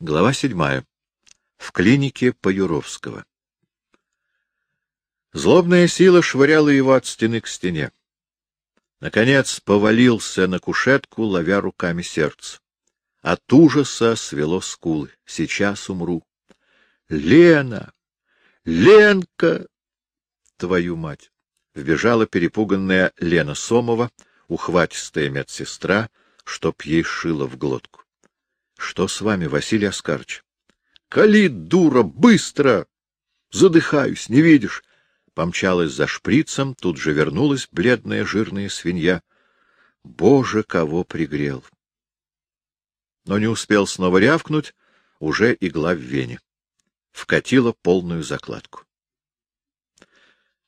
Глава седьмая. В клинике Паюровского. Злобная сила швыряла его от стены к стене. Наконец повалился на кушетку, ловя руками сердце. От ужаса свело скулы. Сейчас умру. Лена! Ленка! Твою мать! Вбежала перепуганная Лена Сомова, ухватистая медсестра, чтоб ей шило в глотку. Что с вами, Василий Оскарович? Кали, дура, быстро! Задыхаюсь, не видишь? Помчалась за шприцем, тут же вернулась бледная жирная свинья. Боже, кого пригрел! Но не успел снова рявкнуть, уже игла в вене. Вкатила полную закладку.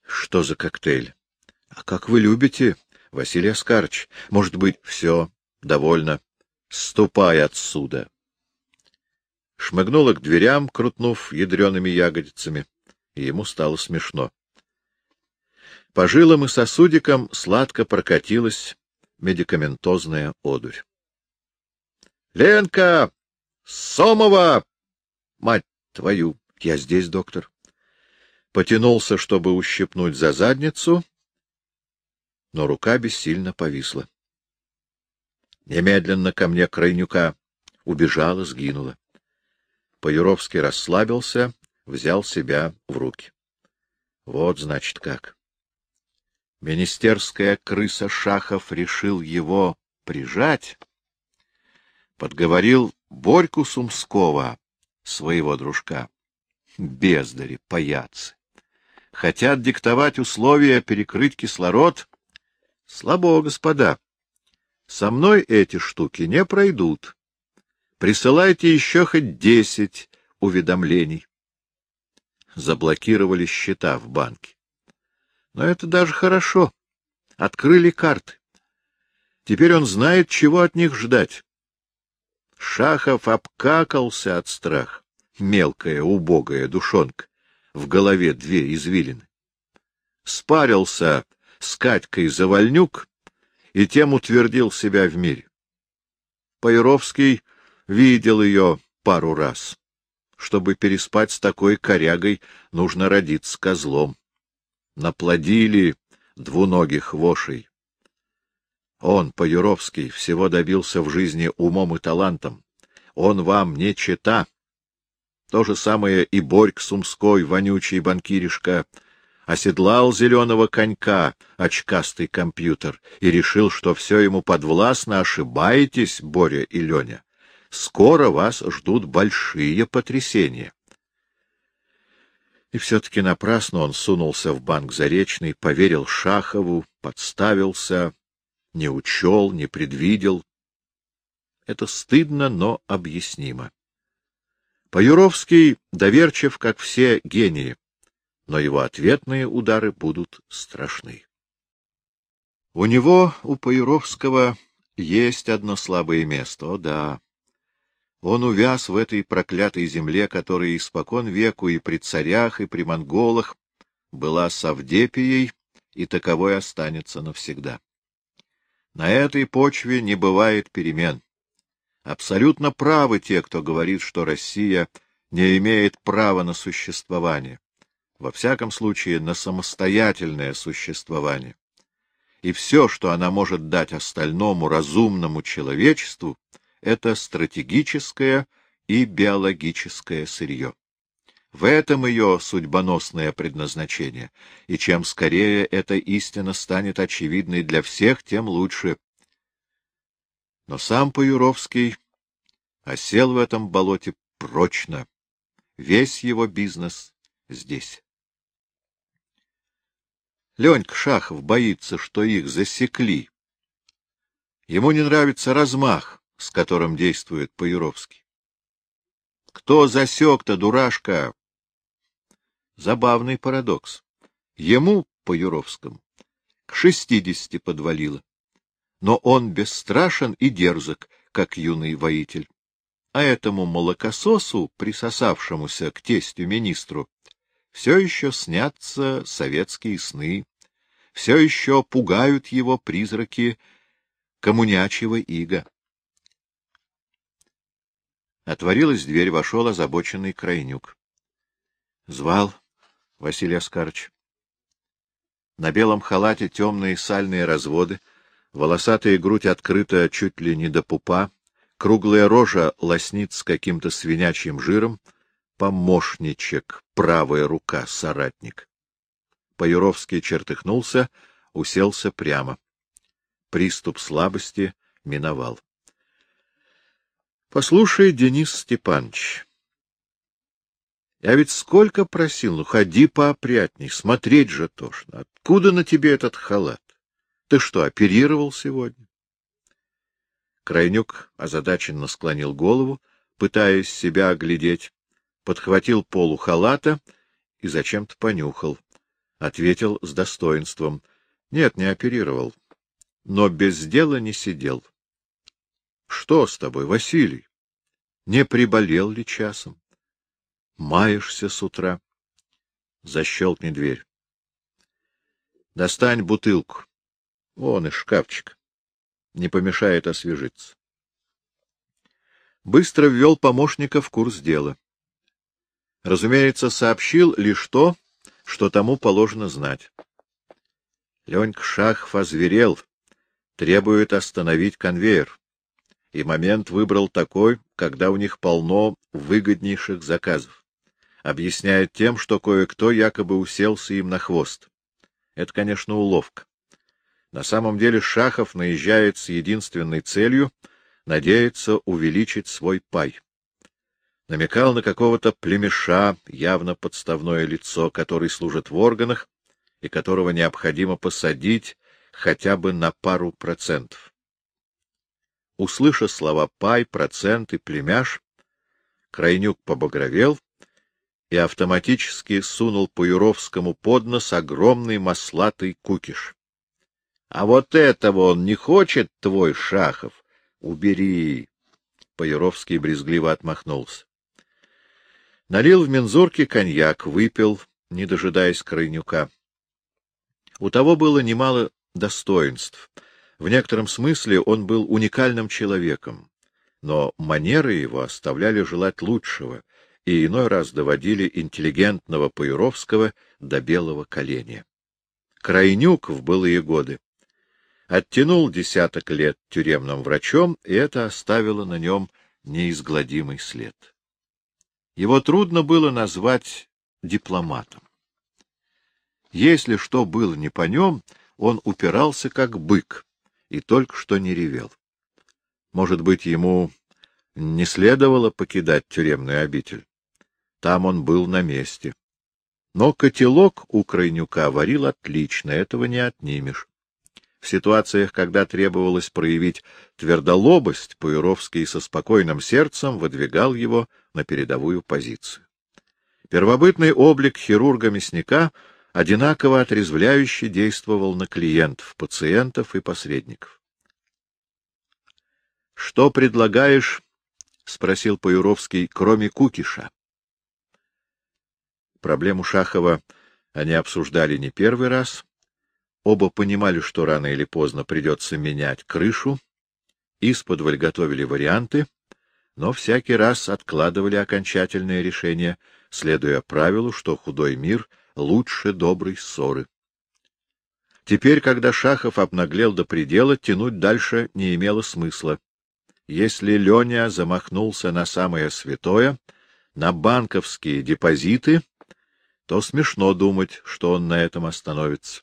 Что за коктейль? А как вы любите, Василий Оскарович? Может быть, все, довольно. Ступай отсюда. Шмыгнула к дверям, крутнув ядреными ягодицами, и ему стало смешно. По жилам и сосудикам сладко прокатилась медикаментозная одурь. — Ленка! Сомова! Мать твою! Я здесь, доктор. Потянулся, чтобы ущипнуть за задницу, но рука бессильно повисла. Немедленно ко мне Крайнюка. Убежала, сгинула. Паюровский расслабился, взял себя в руки. Вот, значит, как. Министерская крыса Шахов решил его прижать, подговорил Борьку Сумского, своего дружка. Бездари, паяцы. Хотят диктовать условия, перекрыть кислород. Слабо, господа. Со мной эти штуки не пройдут. Присылайте еще хоть десять уведомлений. Заблокировали счета в банке. Но это даже хорошо. Открыли карты. Теперь он знает, чего от них ждать. Шахов обкакался от страха. Мелкая, убогая душонка. В голове две извилины. Спарился с Катькой Завальнюк и тем утвердил себя в мире. Пайровский видел ее пару раз. Чтобы переспать с такой корягой, нужно родиться козлом. Наплодили двуногих вошей. Он, Паюровский, всего добился в жизни умом и талантом. Он вам не чета. То же самое и Борьк Сумской, вонючий банкиришка — оседлал зеленого конька, очкастый компьютер, и решил, что все ему подвластно, ошибаетесь, Боря и Леня. Скоро вас ждут большие потрясения. И все-таки напрасно он сунулся в банк Заречный, поверил Шахову, подставился, не учел, не предвидел. Это стыдно, но объяснимо. Паюровский доверчив, как все гении, но его ответные удары будут страшны. У него, у Паюровского, есть одно слабое место, о да. Он увяз в этой проклятой земле, которая испокон веку и при царях, и при монголах была Савдепией, и таковой останется навсегда. На этой почве не бывает перемен. Абсолютно правы те, кто говорит, что Россия не имеет права на существование во всяком случае, на самостоятельное существование. И все, что она может дать остальному разумному человечеству, это стратегическое и биологическое сырье. В этом ее судьбоносное предназначение, и чем скорее эта истина станет очевидной для всех, тем лучше. Но сам Паюровский осел в этом болоте прочно. Весь его бизнес здесь. Ленька Шахов боится, что их засекли. Ему не нравится размах, с которым действует Паюровский. Кто засек-то, дурашка? Забавный парадокс. Ему, Паюровскому, к шестидесяти подвалило. Но он бесстрашен и дерзок, как юный воитель. А этому молокососу, присосавшемуся к тестю министру, все еще снятся советские сны, все еще пугают его призраки коммунячего ига. Отворилась дверь, вошел озабоченный Крайнюк. — Звал, Василий Оскарович. На белом халате темные сальные разводы, волосатая грудь открыта чуть ли не до пупа, круглая рожа лоснит с каким-то свинячьим жиром, помощничек, правая рука, соратник. Паюровский чертыхнулся, уселся прямо. Приступ слабости миновал. — Послушай, Денис Степанович, я ведь сколько просил, ну ходи поопрятней, смотреть же тошно. Откуда на тебе этот халат? Ты что, оперировал сегодня? Крайнюк озадаченно склонил голову, пытаясь себя оглядеть, подхватил полу халата и зачем-то понюхал. Ответил с достоинством. — Нет, не оперировал. Но без дела не сидел. — Что с тобой, Василий? Не приболел ли часом? Маешься с утра. Защелкни дверь. Достань бутылку. Вон из шкафчика. Не помешает освежиться. Быстро ввел помощника в курс дела. Разумеется, сообщил лишь то, что тому положено знать. Ленька Шахов озверел, требует остановить конвейер. И момент выбрал такой, когда у них полно выгоднейших заказов объясняет тем, что кое-кто якобы уселся им на хвост. Это, конечно, уловка. На самом деле Шахов наезжает с единственной целью — надеется увеличить свой пай. Намекал на какого-то племеша, явно подставное лицо, который служит в органах и которого необходимо посадить хотя бы на пару процентов. Услыша слова «пай», «процент» и «племяш», Крайнюк побагровел и автоматически сунул по Юровскому под нос огромный маслатый кукиш. — А вот этого он не хочет, твой Шахов? Убери! Паюровский брезгливо отмахнулся. Налил в мензурке коньяк, выпил, не дожидаясь Крайнюка. У того было немало достоинств. В некотором смысле он был уникальным человеком, но манеры его оставляли желать лучшего, и иной раз доводили интеллигентного Паюровского до белого коленя. Крайнюк в былые годы оттянул десяток лет тюремным врачом, и это оставило на нем неизгладимый след. Его трудно было назвать дипломатом. Если что было не по нем, он упирался как бык и только что не ревел. Может быть, ему не следовало покидать тюремную обитель. Там он был на месте. Но котелок у Крайнюка варил отлично, этого не отнимешь. В ситуациях, когда требовалось проявить твердолобость, Пуеровский со спокойным сердцем выдвигал его на передовую позицию. Первобытный облик хирурга-мясника одинаково отрезвляюще действовал на клиентов, пациентов и посредников. — Что предлагаешь? — спросил Паюровский, — кроме кукиша. Проблему Шахова они обсуждали не первый раз. Оба понимали, что рано или поздно придется менять крышу. Исподволь готовили варианты, но всякий раз откладывали окончательное решение, следуя правилу, что худой мир лучше доброй ссоры. Теперь, когда Шахов обнаглел до предела, тянуть дальше не имело смысла. Если Леня замахнулся на самое святое, на банковские депозиты, то смешно думать, что он на этом остановится.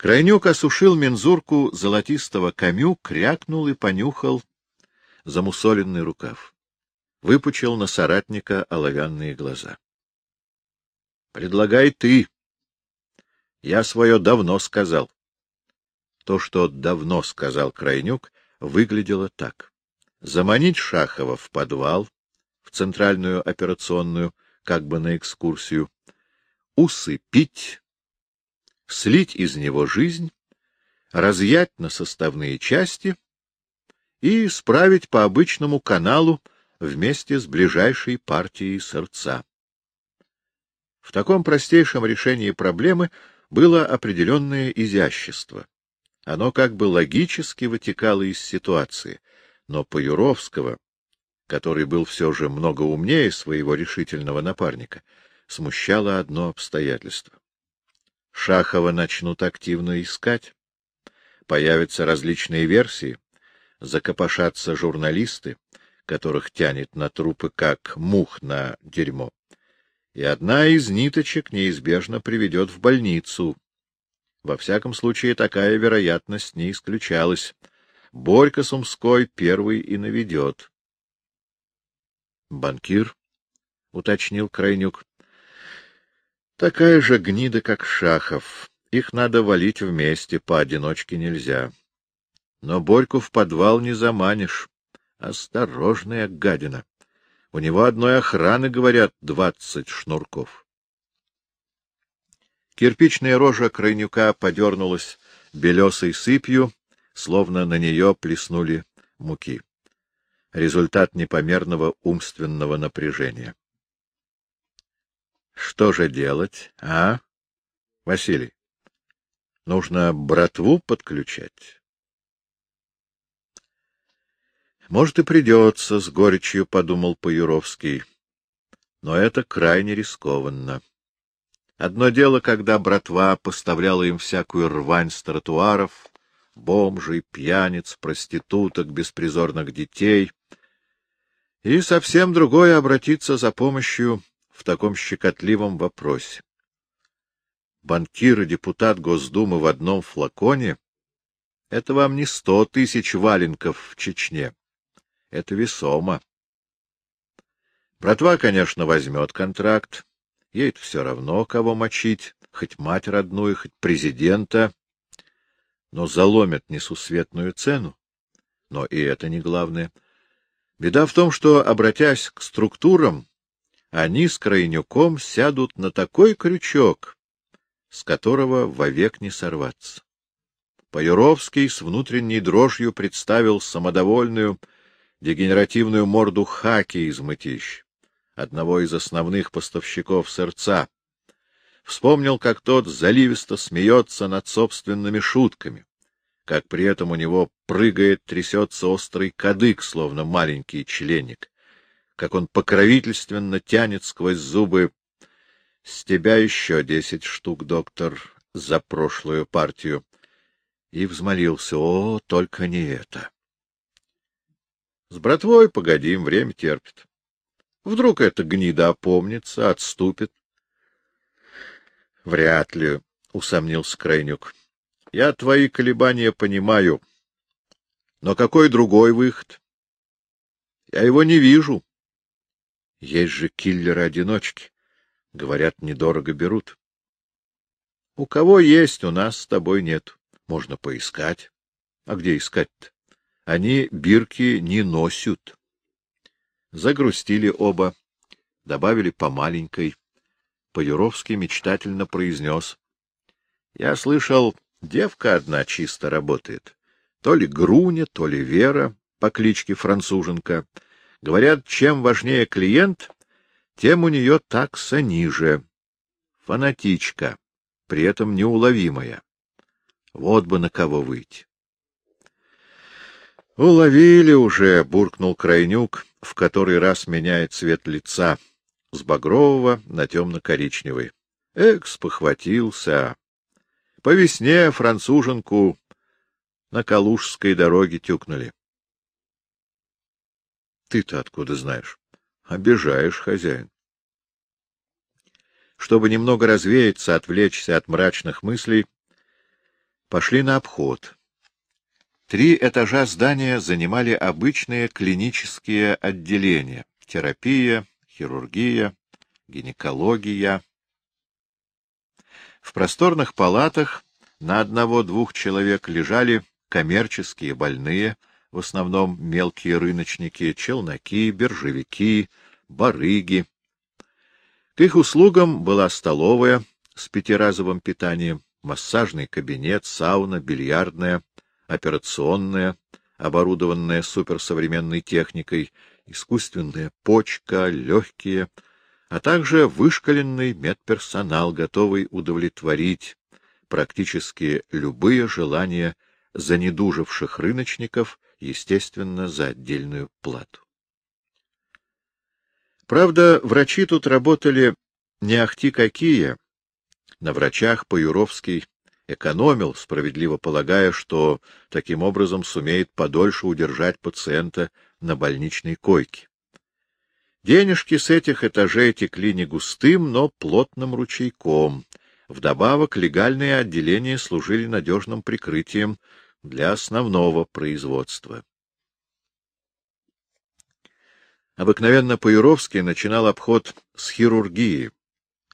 Крайнюк осушил мензурку золотистого камю, крякнул и понюхал замусоленный рукав. Выпучил на соратника оловянные глаза. — Предлагай ты. Я свое давно сказал. То, что давно сказал Крайнюк, выглядело так. Заманить Шахова в подвал, в центральную операционную, как бы на экскурсию, усыпить, слить из него жизнь, разъять на составные части и справить по обычному каналу вместе с ближайшей партией сердца. В таком простейшем решении проблемы было определенное изящество. Оно как бы логически вытекало из ситуации, Но Паюровского, который был все же много умнее своего решительного напарника, смущало одно обстоятельство. Шахова начнут активно искать, появятся различные версии, закопошатся журналисты, которых тянет на трупы как мух на дерьмо. И одна из ниточек неизбежно приведет в больницу. Во всяком случае, такая вероятность не исключалась. Борька Сумской первый и наведет. — Банкир? — уточнил Крайнюк. — Такая же гнида, как Шахов. Их надо валить вместе, поодиночке нельзя. Но Борьку в подвал не заманишь. Осторожная гадина. У него одной охраны, говорят, двадцать шнурков. Кирпичная рожа Крайнюка подернулась белесой сыпью, словно на нее плеснули муки. Результат непомерного умственного напряжения. Что же делать, а, Василий? Нужно братву подключать? Может, и придется, — с горечью подумал Паюровский. Но это крайне рискованно. Одно дело, когда братва поставляла им всякую рвань с тротуаров, бомжей, пьяниц, проституток, беспризорных детей, и совсем другое — обратиться за помощью в таком щекотливом вопросе. Банкир и депутат Госдумы в одном флаконе — это вам не сто тысяч валенков в Чечне. Это весомо. Братва, конечно, возьмет контракт. Ей-то все равно, кого мочить, хоть мать родную, хоть президента. Но заломят несусветную цену. Но и это не главное. Беда в том, что, обратясь к структурам, они с Крайнюком сядут на такой крючок, с которого вовек не сорваться. Паюровский с внутренней дрожью представил самодовольную, дегенеративную морду Хаки из Мытищ, одного из основных поставщиков сердца. Вспомнил, как тот заливисто смеется над собственными шутками, как при этом у него прыгает, трясется острый кадык, словно маленький членик, как он покровительственно тянет сквозь зубы «С тебя еще десять штук, доктор, за прошлую партию». И взмолился «О, только не это». С братвой погодим, время терпит. Вдруг эта гнида опомнится, отступит. — Вряд ли, — усомнился Крайнюк. — Я твои колебания понимаю. Но какой другой выход? Я его не вижу. Есть же киллеры-одиночки. Говорят, недорого берут. У кого есть, у нас с тобой нет. Можно поискать. А где искать-то? Они бирки не носят. Загрустили оба, добавили по маленькой. Паюровский мечтательно произнес. — Я слышал, девка одна чисто работает. То ли Груня, то ли Вера по кличке Француженка. Говорят, чем важнее клиент, тем у нее такса ниже. Фанатичка, при этом неуловимая. Вот бы на кого выйти. — Уловили уже, — буркнул Крайнюк, в который раз меняет цвет лица с багрового на темно-коричневый. Экс похватился. По весне француженку на Калужской дороге тюкнули. — Ты-то откуда знаешь? — Обижаешь, хозяин. Чтобы немного развеяться, отвлечься от мрачных мыслей, пошли на обход — Три этажа здания занимали обычные клинические отделения — терапия, хирургия, гинекология. В просторных палатах на одного-двух человек лежали коммерческие больные, в основном мелкие рыночники, челноки, биржевики, барыги. К их услугам была столовая с пятиразовым питанием, массажный кабинет, сауна, бильярдная, операционная, оборудованная суперсовременной техникой, искусственная почка, легкие, а также вышкаленный медперсонал, готовый удовлетворить практически любые желания занедуживших рыночников естественно, за отдельную плату. Правда, врачи тут работали не ахти какие. На врачах Паюровский экономил, справедливо полагая, что таким образом сумеет подольше удержать пациента на больничной койке. Денежки с этих этажей текли не густым, но плотным ручейком. Вдобавок легальные отделения служили надежным прикрытием для основного производства. Обыкновенно Паюровский начинал обход с хирургии,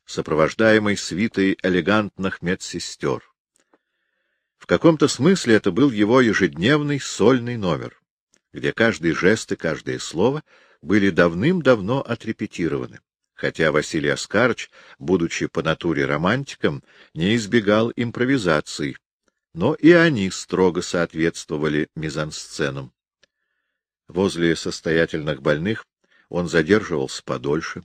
сопровождаемой свитой элегантных медсестер. В каком-то смысле это был его ежедневный сольный номер, где каждый жест и каждое слово были давным-давно отрепетированы, хотя Василий Оскарыч, будучи по натуре романтиком, не избегал импровизаций, но и они строго соответствовали мизансценам. Возле состоятельных больных он задерживался подольше,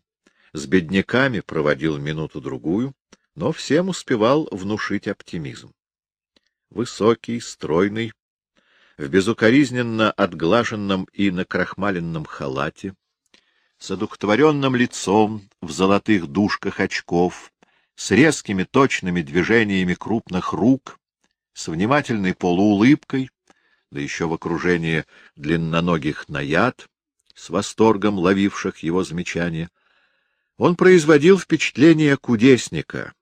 с бедняками проводил минуту-другую, но всем успевал внушить оптимизм высокий, стройный, в безукоризненно отглаженном и накрахмаленном халате, с одухотворенным лицом, в золотых дужках очков, с резкими точными движениями крупных рук, с внимательной полуулыбкой, да еще в окружении длинноногих наяд, с восторгом ловивших его замечания, он производил впечатление кудесника,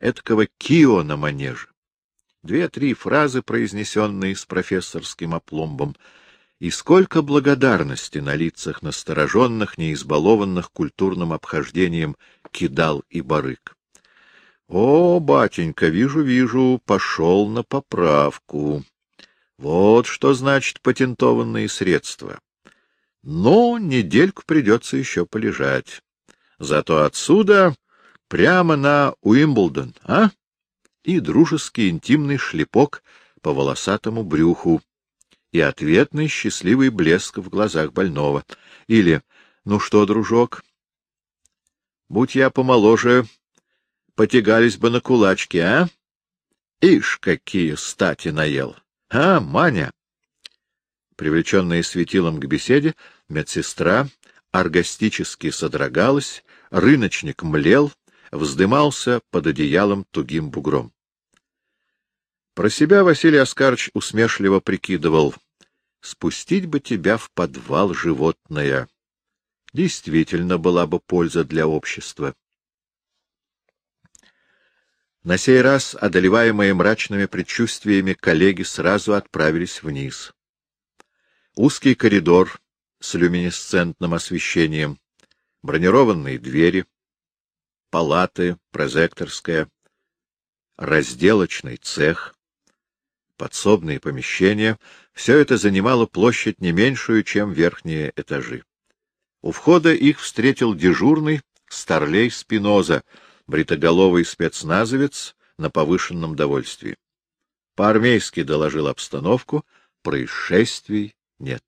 эткого кио на манеже. Две-три фразы, произнесенные с профессорским опломбом, и сколько благодарности на лицах настороженных, неизбалованных культурным обхождением кидал и барык. О, батенька, вижу, вижу, пошел на поправку. Вот что значит патентованные средства. Но недельку придется еще полежать. Зато отсюда прямо на Уимблдон, а? и дружеский интимный шлепок по волосатому брюху, и ответный счастливый блеск в глазах больного. Или «Ну что, дружок, будь я помоложе, потягались бы на кулачки, а? Ишь, какие стати наел! А, Маня!» Привлеченная светилом к беседе, медсестра оргастически содрогалась, рыночник млел, вздымался под одеялом тугим бугром. Про себя Василий Оскарович усмешливо прикидывал. Спустить бы тебя в подвал, животное. Действительно была бы польза для общества. На сей раз, одолеваемые мрачными предчувствиями, коллеги сразу отправились вниз. Узкий коридор с люминесцентным освещением, бронированные двери, палаты, прозекторская, разделочный цех — подсобные помещения — все это занимало площадь не меньшую, чем верхние этажи. У входа их встретил дежурный старлей Спиноза, бритоголовый спецназовец на повышенном довольствии. По-армейски доложил обстановку, происшествий нет.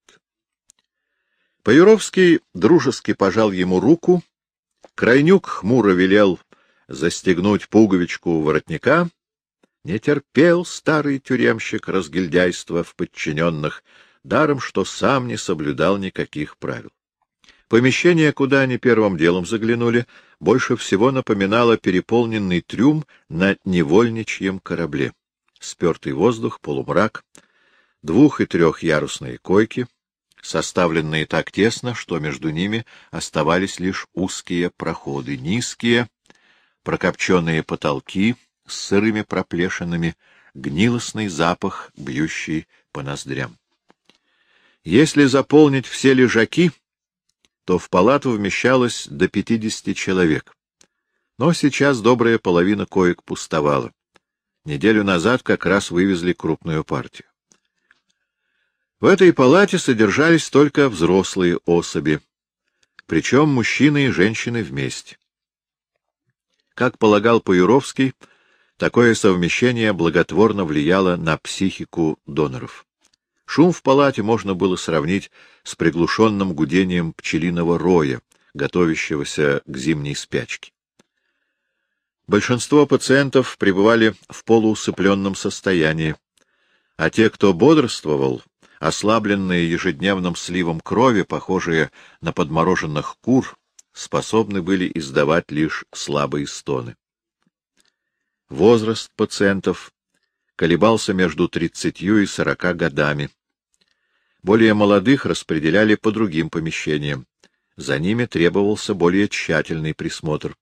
Паюровский дружески пожал ему руку, Крайнюк хмуро велел застегнуть пуговичку воротника — не терпел старый тюремщик разгильдяйства в подчиненных, даром что сам не соблюдал никаких правил. Помещение, куда они первым делом заглянули, больше всего напоминало переполненный трюм на невольничьем корабле. Спертый воздух, полумрак, двух- и трехярусные койки, составленные так тесно, что между ними оставались лишь узкие проходы, низкие, прокопченные потолки — с сырыми проплешинами, гнилостный запах, бьющий по ноздрям. Если заполнить все лежаки, то в палату вмещалось до пятидесяти человек. Но сейчас добрая половина коек пустовала. Неделю назад как раз вывезли крупную партию. В этой палате содержались только взрослые особи, причем мужчины и женщины вместе. Как полагал Паюровский, Такое совмещение благотворно влияло на психику доноров. Шум в палате можно было сравнить с приглушенным гудением пчелиного роя, готовящегося к зимней спячке. Большинство пациентов пребывали в полуусыпленном состоянии, а те, кто бодрствовал, ослабленные ежедневным сливом крови, похожие на подмороженных кур, способны были издавать лишь слабые стоны. Возраст пациентов колебался между 30 и 40 годами. Более молодых распределяли по другим помещениям. За ними требовался более тщательный присмотр.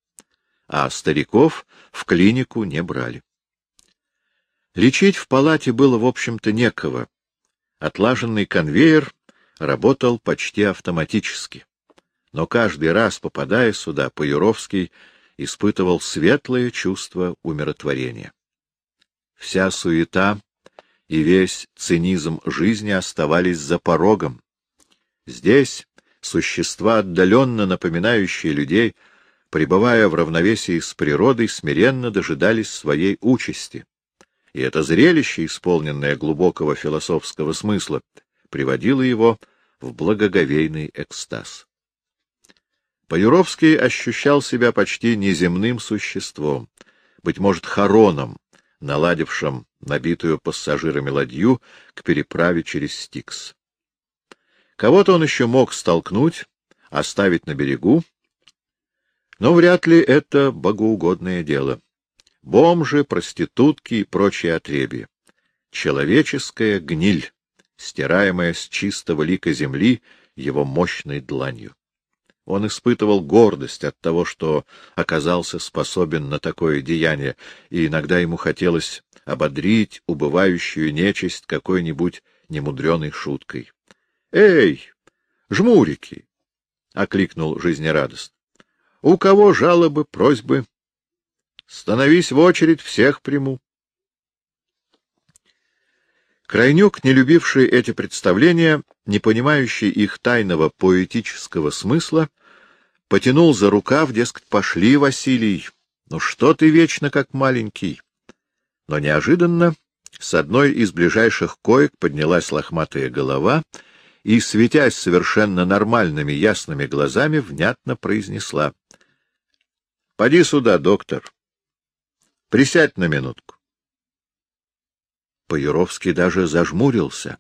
А стариков в клинику не брали. Лечить в палате было, в общем-то, некого. Отлаженный конвейер работал почти автоматически. Но каждый раз, попадая сюда, Паюровский испытывал светлое чувство умиротворения. Вся суета и весь цинизм жизни оставались за порогом. Здесь существа, отдаленно напоминающие людей, пребывая в равновесии с природой, смиренно дожидались своей участи. И это зрелище, исполненное глубокого философского смысла, приводило его в благоговейный экстаз. Паюровский ощущал себя почти неземным существом, быть может, хороном, наладившим набитую пассажирами ладью к переправе через Стикс. Кого-то он еще мог столкнуть, оставить на берегу, но вряд ли это богоугодное дело. Бомжи, проститутки и прочие отребья. Человеческая гниль, стираемая с чистого лика земли его мощной дланью. Он испытывал гордость от того, что оказался способен на такое деяние, и иногда ему хотелось ободрить убывающую нечисть какой-нибудь немудреной шуткой. — Эй, жмурики! — окликнул жизнерадостно. — У кого жалобы, просьбы? Становись в очередь, всех приму. Крайнюк, не любивший эти представления, не понимающий их тайного поэтического смысла, потянул за рукав, дескать, пошли, Василий, ну что ты вечно как маленький? Но неожиданно с одной из ближайших коек поднялась лохматая голова и, светясь совершенно нормальными ясными глазами, внятно произнесла. — Поди сюда, доктор. Присядь на минутку. Паюровский даже зажмурился,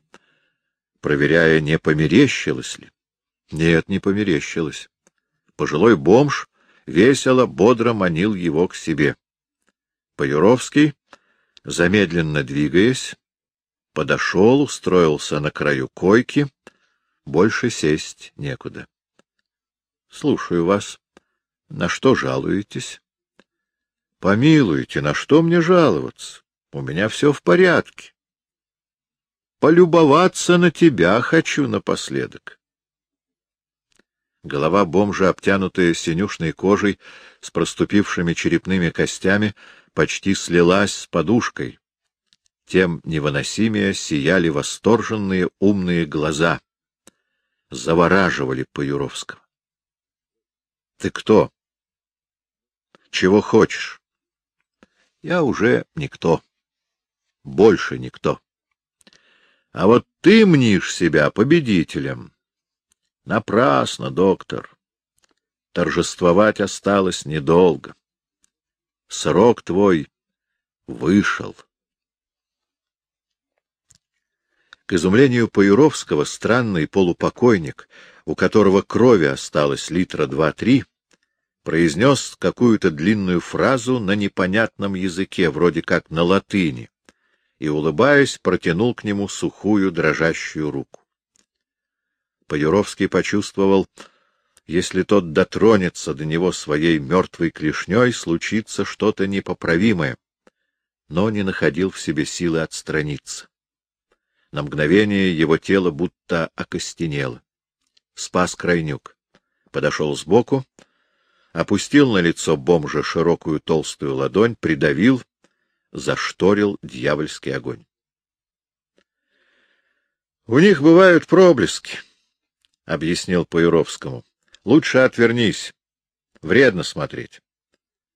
проверяя, не померещилось ли. Нет, не померещилось. Пожилой бомж весело, бодро манил его к себе. Паюровский, замедленно двигаясь, подошел, устроился на краю койки. Больше сесть некуда. — Слушаю вас. На что жалуетесь? — Помилуйте, на что мне жаловаться? У меня все в порядке. Полюбоваться на тебя хочу напоследок. Голова бомжа, обтянутая синюшной кожей, с проступившими черепными костями, почти слилась с подушкой. Тем невыносимее сияли восторженные умные глаза. Завораживали Паюровского. — Ты кто? — Чего хочешь? — Я уже никто. Больше никто. А вот ты мнишь себя победителем. — Напрасно, доктор. Торжествовать осталось недолго. Срок твой вышел. К изумлению Паюровского странный полупокойник, у которого крови осталось литра два-три, произнес какую-то длинную фразу на непонятном языке, вроде как на латыни, и, улыбаясь, протянул к нему сухую дрожащую руку. Паюровский почувствовал, если тот дотронется до него своей мертвой клешней, случится что-то непоправимое, но не находил в себе силы отстраниться. На мгновение его тело будто окостенело. Спас Крайнюк. Подошел сбоку, опустил на лицо бомжа широкую толстую ладонь, придавил, зашторил дьявольский огонь. — У них бывают проблески, — объяснил Паюровскому. — Лучше отвернись. Вредно смотреть.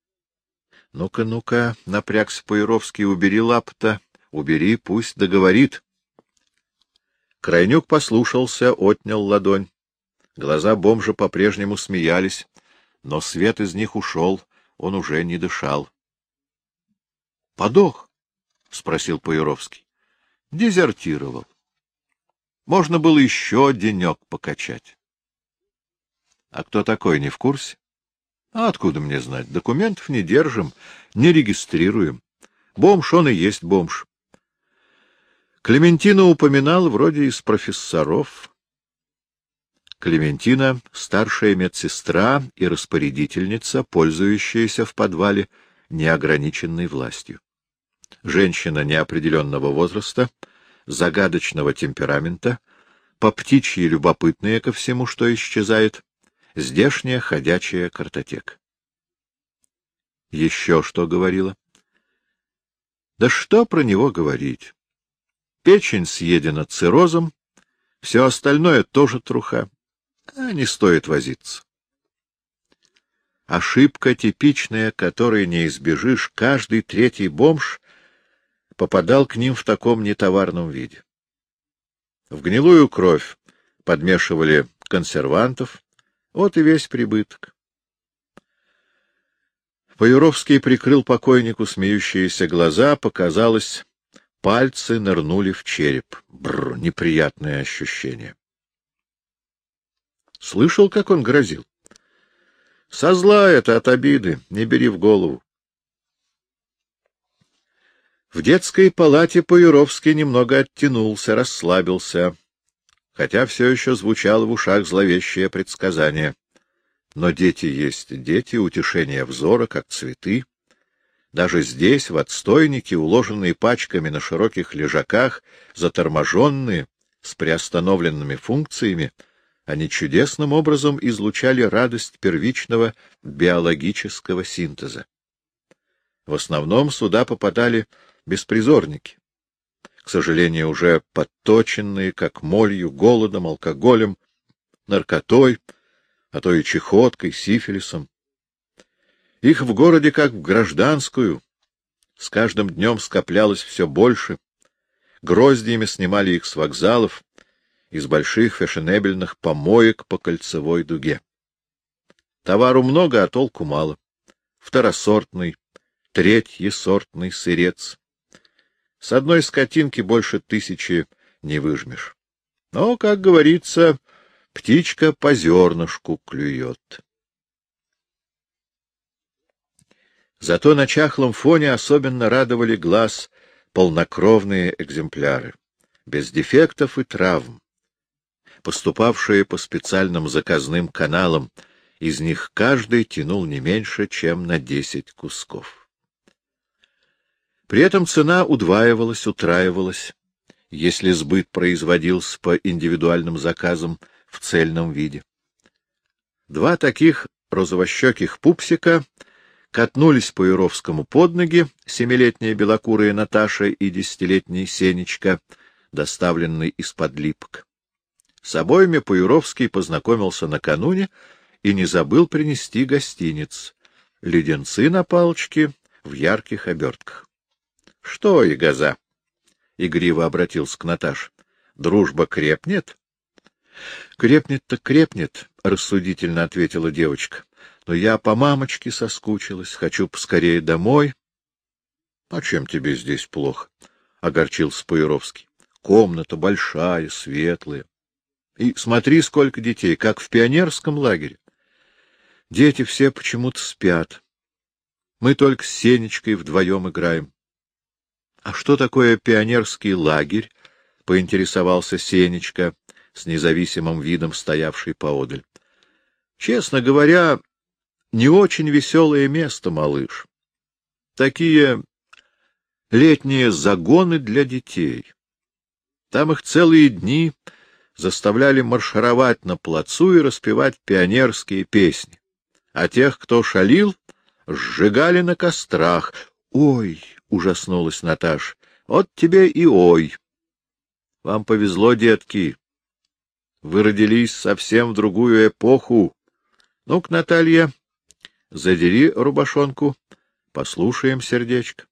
— Ну-ка, ну-ка, — напрягся Паюровский, — убери лапта, убери, пусть договорит. Крайнюк послушался, отнял ладонь. Глаза бомжа по-прежнему смеялись, но свет из них ушел, он уже не дышал. — Подох? — спросил Паюровский. — Дезертировал. Можно было еще денек покачать. А кто такой, не в курсе? А откуда мне знать? Документов не держим, не регистрируем. Бомж он и есть бомж. Клементина упоминал вроде из профессоров. Клементина — старшая медсестра и распорядительница, пользующаяся в подвале неограниченной властью. Женщина неопределенного возраста, загадочного темперамента, по птичьи любопытная ко всему, что исчезает, здешняя ходячая картотека. Еще что говорила? Да что про него говорить? Печень съедена циррозом, все остальное тоже труха. А не стоит возиться. Ошибка типичная, которой не избежишь, каждый третий бомж попадал к ним в таком нетоварном виде. В гнилую кровь подмешивали консервантов, вот и весь прибыток. Паюровский прикрыл покойнику смеющиеся глаза, показалось, пальцы нырнули в череп. Бррр, неприятное ощущение. Слышал, как он грозил? Со зла это от обиды, не бери в голову. В детской палате Паюровский немного оттянулся, расслабился хотя все еще звучало в ушах зловещее предсказание. Но дети есть дети, утешение взора, как цветы. Даже здесь, в отстойнике, уложенные пачками на широких лежаках, заторможенные, с приостановленными функциями, они чудесным образом излучали радость первичного биологического синтеза. В основном сюда попадали беспризорники, к сожалению, уже подточенные, как молью, голодом, алкоголем, наркотой, а то и чехоткой, сифилисом. Их в городе, как в гражданскую, с каждым днем скоплялось все больше, гроздьями снимали их с вокзалов, из больших фешенебельных помоек по кольцевой дуге. Товару много, а толку мало. Второсортный, третий сортный сырец, с одной скотинки больше тысячи не выжмешь. Но, как говорится, птичка по зернышку клюет. Зато на чахлом фоне особенно радовали глаз полнокровные экземпляры, без дефектов и травм, поступавшие по специальным заказным каналам, из них каждый тянул не меньше, чем на десять кусков. При этом цена удваивалась, утраивалась, если сбыт производился по индивидуальным заказам в цельном виде. Два таких розовощеких пупсика катнулись по Юровскому под ноги, семилетняя белокурая Наташа и десятилетний Сенечка, доставленный из-под липок. С обоими Паюровский познакомился накануне и не забыл принести гостиниц — леденцы на палочке в ярких обертках. — Что, Игоза? — игриво обратился к Наташе. — Дружба крепнет? — Крепнет-то крепнет, — рассудительно ответила девочка. — Но я по мамочке соскучилась, хочу поскорее домой. — А чем тебе здесь плохо? — огорчился Паюровский. — Комната большая, светлая. И смотри, сколько детей, как в пионерском лагере. Дети все почему-то спят. Мы только с Сенечкой вдвоем играем. — А что такое пионерский лагерь? — поинтересовался Сенечка, с независимым видом стоявший поодаль. — Честно говоря, не очень веселое место, малыш. Такие летние загоны для детей. Там их целые дни заставляли маршировать на плацу и распевать пионерские песни. А тех, кто шалил, сжигали на кострах. Ой, ужаснулась Наташ. — Вот тебе и ой. Вам повезло, детки. Вы родились совсем в другую эпоху. Ну-ка, Наталья, задери рубашонку, послушаем сердечко.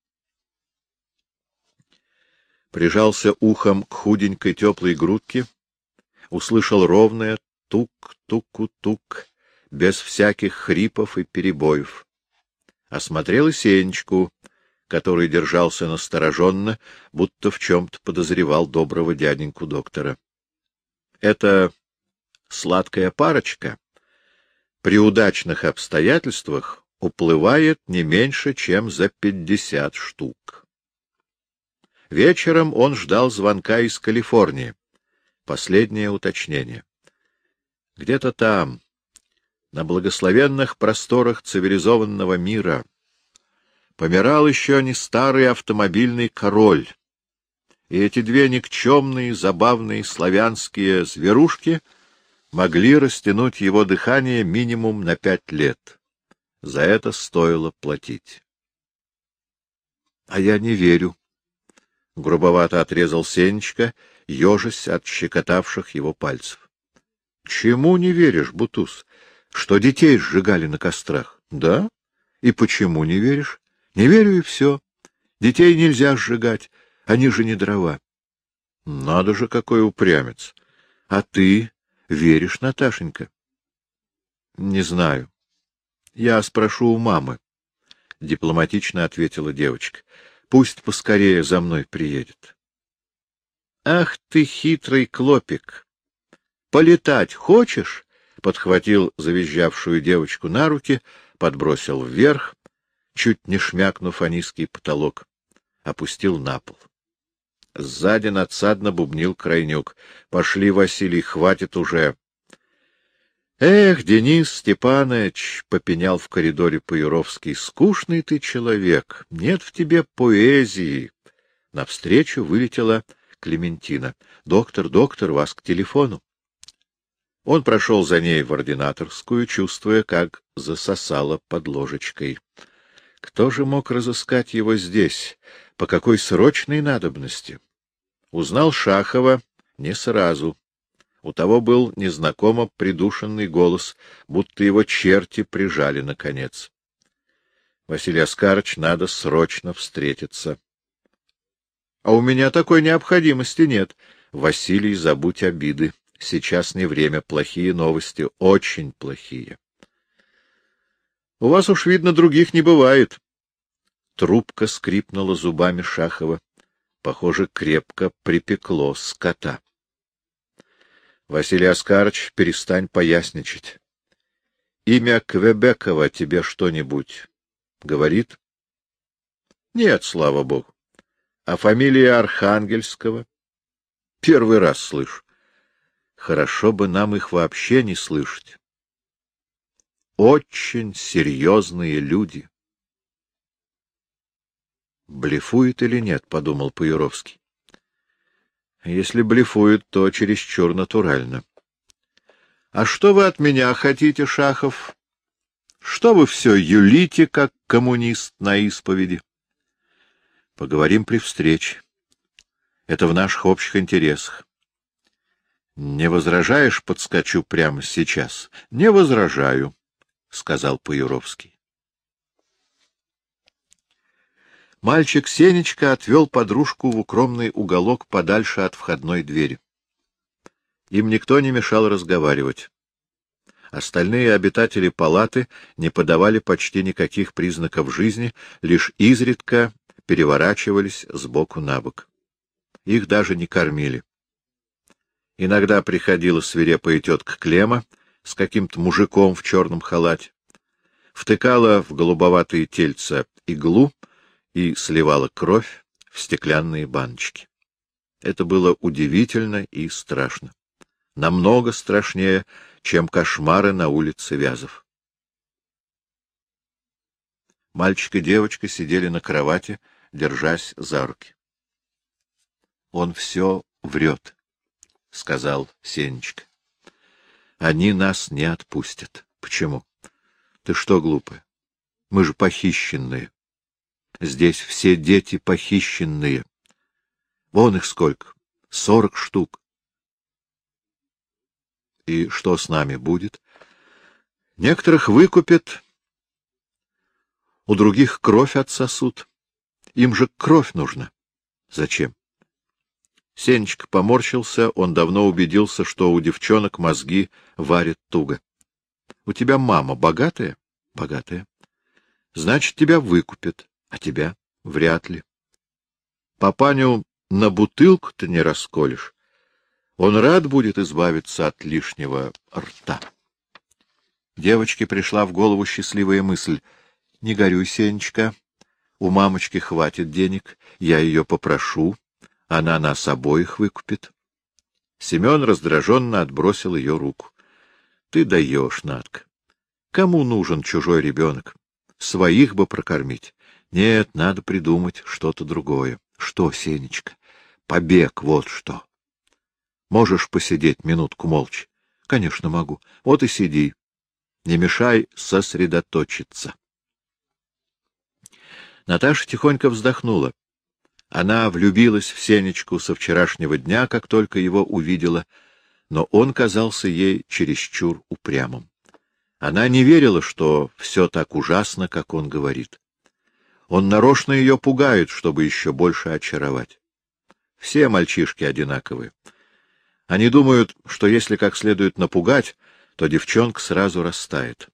Прижался ухом к худенькой теплой грудке, услышал ровное тук-туку-тук, без всяких хрипов и перебоев. Осмотрел и Сенечку, который держался настороженно, будто в чем-то подозревал доброго дяденьку доктора. эта сладкая парочка при удачных обстоятельствах уплывает не меньше, чем за пятьдесят штук. Вечером он ждал звонка из Калифорнии. Последнее уточнение. Где-то там, на благословенных просторах цивилизованного мира, помирал еще не старый автомобильный король, и эти две никчемные, забавные славянские зверушки могли растянуть его дыхание минимум на пять лет. За это стоило платить. — А я не верю, — грубовато отрезал Сенечка, ежась от щекотавших его пальцев. — Чему не веришь, Бутуз? Что детей сжигали на кострах? — Да? И почему не веришь? — Не верю, и все. Детей нельзя сжигать, они же не дрова. — Надо же, какой упрямец! А ты веришь, Наташенька? — Не знаю. Я спрошу у мамы, — дипломатично ответила девочка. — Пусть поскорее за мной приедет. — Ах ты, хитрый клопик! Полетать хочешь? — подхватил завизжавшую девочку на руки, подбросил вверх, чуть не шмякнув о низкий потолок, опустил на пол. Сзади надсадно бубнил крайнюк. — Пошли, Василий, хватит уже. — Эх, Денис Степанович, — попенял в коридоре Паюровский, — скучный ты человек, нет в тебе поэзии. Навстречу вылетела Клементина. — Доктор, доктор, вас к телефону. Он прошел за ней в ординаторскую, чувствуя, как засосало под ложечкой. Кто же мог разыскать его здесь? По какой срочной надобности? Узнал Шахова не сразу. У того был незнакомо придушенный голос, будто его черти прижали наконец. Василий Оскарович, надо срочно встретиться. — А у меня такой необходимости нет. Василий, забудь обиды. Сейчас не время. Плохие новости, очень плохие. — У вас уж, видно, других не бывает. Трубка скрипнула зубами Шахова. Похоже, крепко припекло скота. — Василий Оскарович, перестань поясничать. Имя Квебекова тебе что-нибудь говорит? — Нет, слава богу. А фамилия Архангельского? — Первый раз слышу. Хорошо бы нам их вообще не слышать. Очень серьезные люди. Блефует или нет, — подумал Паюровский. Если блефует, то чересчур натурально. — А что вы от меня хотите, Шахов? Что вы все юлите, как коммунист на исповеди? — Поговорим при встрече. Это в наших общих интересах. — Не возражаешь, подскочу прямо сейчас? — Не возражаю, — сказал Паюровский. Мальчик Сенечка отвел подружку в укромный уголок подальше от входной двери. Им никто не мешал разговаривать. Остальные обитатели палаты не подавали почти никаких признаков жизни, лишь изредка переворачивались с боку на бок. Их даже не кормили. Иногда приходила свирепая тетка Клема с каким-то мужиком в черном халате, втыкала в голубоватые тельца иглу и сливала кровь в стеклянные баночки. Это было удивительно и страшно. Намного страшнее, чем кошмары на улице Вязов. Мальчик и девочка сидели на кровати, держась за руки. — Он все врет, — сказал Сенечка. — Они нас не отпустят. — Почему? — Ты что, глупая? Мы же похищенные. Здесь все дети похищенные. Вон их сколько. Сорок штук. И что с нами будет? Некоторых выкупят, у других кровь отсосут. Им же кровь нужна. Зачем? Сенечка поморщился, он давно убедился, что у девчонок мозги варят туго. — У тебя мама богатая? — Богатая. — Значит, тебя выкупят. А тебя? Вряд ли. Папаню на бутылку ты не расколешь. Он рад будет избавиться от лишнего рта. Девочке пришла в голову счастливая мысль. — Не горюй, Сенечка. У мамочки хватит денег. Я ее попрошу. Она нас обоих выкупит. Семен раздраженно отбросил ее руку. — Ты даешь, Надка. Кому нужен чужой ребенок? Своих бы прокормить. Нет, надо придумать что-то другое. Что, Сенечка? Побег, вот что. Можешь посидеть минутку молча? Конечно, могу. Вот и сиди. Не мешай сосредоточиться. Наташа тихонько вздохнула. Она влюбилась в Сенечку со вчерашнего дня, как только его увидела, но он казался ей чересчур упрямым. Она не верила, что все так ужасно, как он говорит. Он нарочно ее пугает, чтобы еще больше очаровать. Все мальчишки одинаковые. Они думают, что если как следует напугать, то девчонка сразу растает.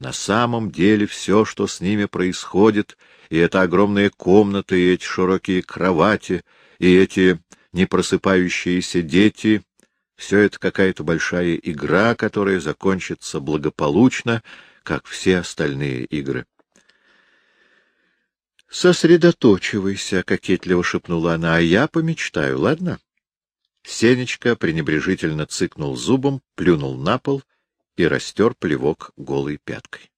На самом деле все, что с ними происходит, и эта огромная комната, и эти широкие кровати, и эти непросыпающиеся дети, все это какая-то большая игра, которая закончится благополучно, как все остальные игры. «Сосредоточивайся», — кокетливо шепнула она, — «а я помечтаю, ладно?» Сенечка пренебрежительно цыкнул зубом, плюнул на пол и растер плевок голой пяткой.